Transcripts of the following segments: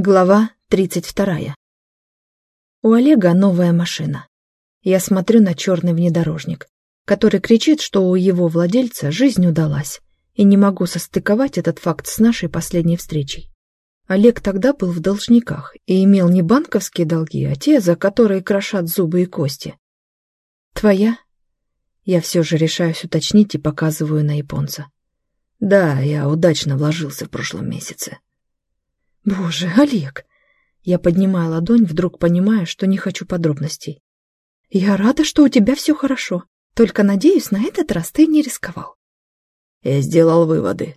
Глава 32. У Олега новая машина. Я смотрю на черный внедорожник, который кричит, что у его владельца жизнь удалась, и не могу состыковать этот факт с нашей последней встречей. Олег тогда был в должниках и имел не банковские долги, а те, за которые крошат зубы и кости. «Твоя?» Я все же решаюсь уточнить и показываю на японца. «Да, я удачно вложился в прошлом месяце», Боже, Олег! Я поднимаю ладонь, вдруг понимая, что не хочу подробностей. Я рада, что у тебя все хорошо. Только, надеюсь, на этот раз ты не рисковал. Я сделал выводы.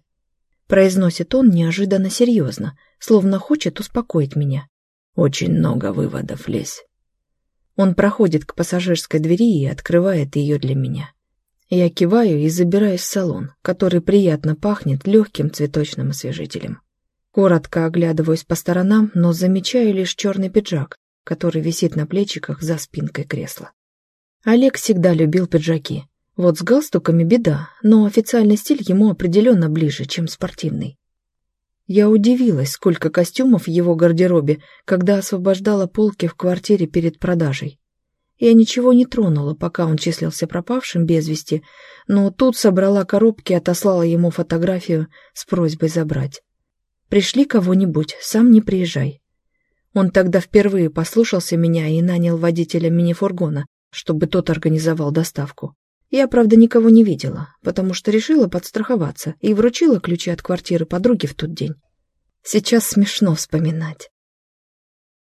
Произносит он неожиданно серьезно, словно хочет успокоить меня. Очень много выводов, Лесь. Он проходит к пассажирской двери и открывает ее для меня. Я киваю и забираюсь в салон, который приятно пахнет легким цветочным освежителем. Коротко оглядываюсь по сторонам, но замечаю лишь черный пиджак, который висит на плечиках за спинкой кресла. Олег всегда любил пиджаки. Вот с галстуками беда, но официальный стиль ему определенно ближе, чем спортивный. Я удивилась, сколько костюмов в его гардеробе, когда освобождала полки в квартире перед продажей. Я ничего не тронула, пока он числился пропавшим без вести, но тут собрала коробки и отослала ему фотографию с просьбой забрать. Пришли кого-нибудь, сам не приезжай. Он тогда впервые послушался меня и нанял водителя мини-фургона, чтобы тот организовал доставку. Я, правда, никого не видела, потому что решила подстраховаться и вручила ключи от квартиры подруге в тот день. Сейчас смешно вспоминать.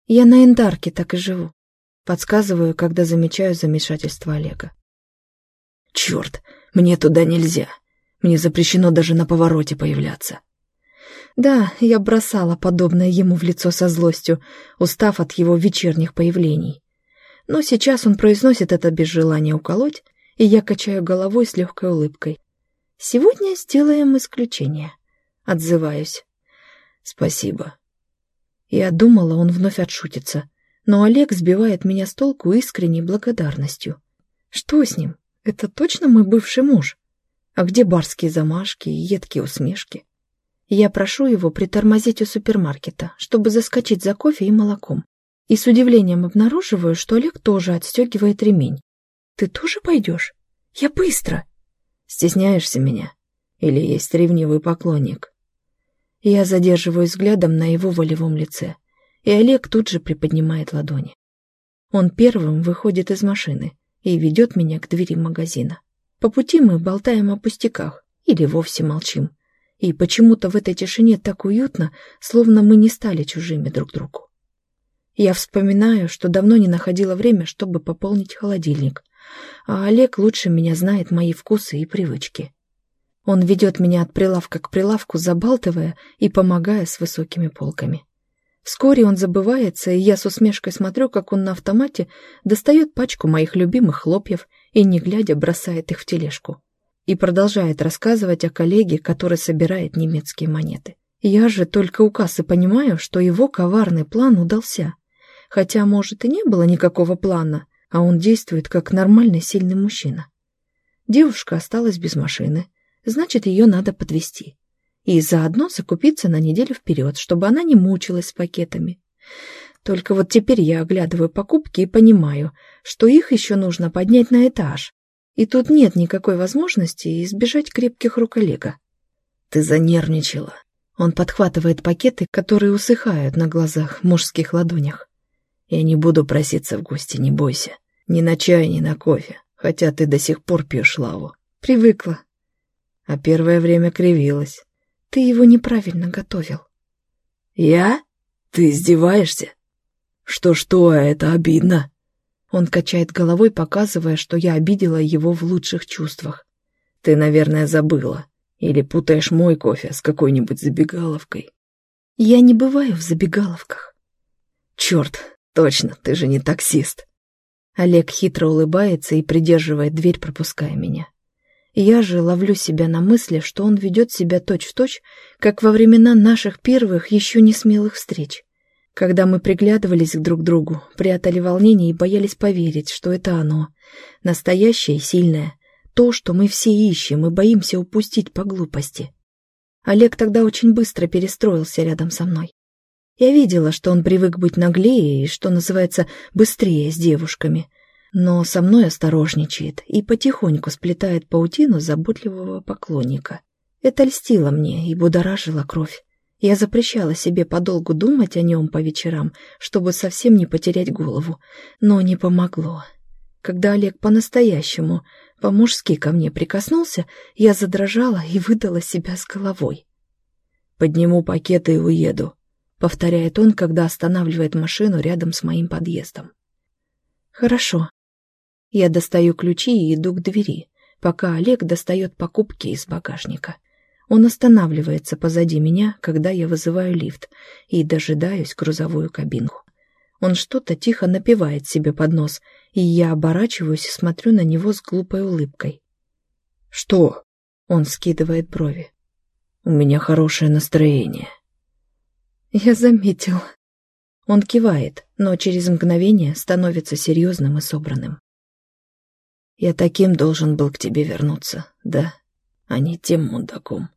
Я на Эндарке так и живу. Подсказываю, когда замечаю замешательство Олега. Черт, мне туда нельзя. Мне запрещено даже на повороте появляться. Да, я бросала подобное ему в лицо со злостью, устав от его вечерних появлений. Но сейчас он произносит это без желания уколоть, и я качаю головой с легкой улыбкой. Сегодня сделаем исключение. Отзываюсь. Спасибо. Я думала, он вновь отшутится, но Олег сбивает меня с толку искренней благодарностью. Что с ним? Это точно мой бывший муж? А где барские замашки и едкие усмешки? Я прошу его притормозить у супермаркета, чтобы заскочить за кофе и молоком. И с удивлением обнаруживаю, что Олег тоже отстегивает ремень. «Ты тоже пойдешь? Я быстро!» «Стесняешься меня? Или есть ревнивый поклонник?» Я задерживаю взглядом на его волевом лице, и Олег тут же приподнимает ладони. Он первым выходит из машины и ведет меня к двери магазина. По пути мы болтаем о пустяках или вовсе молчим и почему-то в этой тишине так уютно, словно мы не стали чужими друг другу. Я вспоминаю, что давно не находила время, чтобы пополнить холодильник, а Олег лучше меня знает мои вкусы и привычки. Он ведет меня от прилавка к прилавку, забалтывая и помогая с высокими полками. Вскоре он забывается, и я с усмешкой смотрю, как он на автомате достает пачку моих любимых хлопьев и, не глядя, бросает их в тележку и продолжает рассказывать о коллеге, который собирает немецкие монеты. Я же только у кассы понимаю, что его коварный план удался. Хотя, может, и не было никакого плана, а он действует как нормальный сильный мужчина. Девушка осталась без машины, значит, ее надо подвести. И заодно закупиться на неделю вперед, чтобы она не мучилась с пакетами. Только вот теперь я оглядываю покупки и понимаю, что их еще нужно поднять на этаж, и тут нет никакой возможности избежать крепких рук Олега. «Ты занервничала». Он подхватывает пакеты, которые усыхают на глазах мужских ладонях. «Я не буду проситься в гости, не бойся. Ни на чай, ни на кофе, хотя ты до сих пор пьешь лаву». «Привыкла». А первое время кривилась. «Ты его неправильно готовил». «Я? Ты издеваешься?» «Что-что, это обидно». Он качает головой, показывая, что я обидела его в лучших чувствах. «Ты, наверное, забыла. Или путаешь мой кофе с какой-нибудь забегаловкой». «Я не бываю в забегаловках». «Черт, точно, ты же не таксист». Олег хитро улыбается и придерживает дверь, пропуская меня. Я же ловлю себя на мысли, что он ведет себя точь-в-точь, точь, как во времена наших первых, еще не смелых встреч когда мы приглядывались друг к другу, прятали волнение и боялись поверить, что это оно, настоящее и сильное, то, что мы все ищем и боимся упустить по глупости. Олег тогда очень быстро перестроился рядом со мной. Я видела, что он привык быть наглее и, что называется, быстрее с девушками. Но со мной осторожничает и потихоньку сплетает паутину заботливого поклонника. Это льстило мне и будоражило кровь. Я запрещала себе подолгу думать о нем по вечерам, чтобы совсем не потерять голову, но не помогло. Когда Олег по-настоящему, по-мужски ко мне прикоснулся, я задрожала и выдала себя с головой. «Подниму пакеты и уеду», — повторяет он, когда останавливает машину рядом с моим подъездом. «Хорошо». Я достаю ключи и иду к двери, пока Олег достает покупки из багажника. Он останавливается позади меня, когда я вызываю лифт, и дожидаюсь грузовую кабинку. Он что-то тихо напевает себе под нос, и я оборачиваюсь и смотрю на него с глупой улыбкой. «Что?» — он скидывает брови. «У меня хорошее настроение». «Я заметил». Он кивает, но через мгновение становится серьезным и собранным. «Я таким должен был к тебе вернуться, да, а не тем мудаком».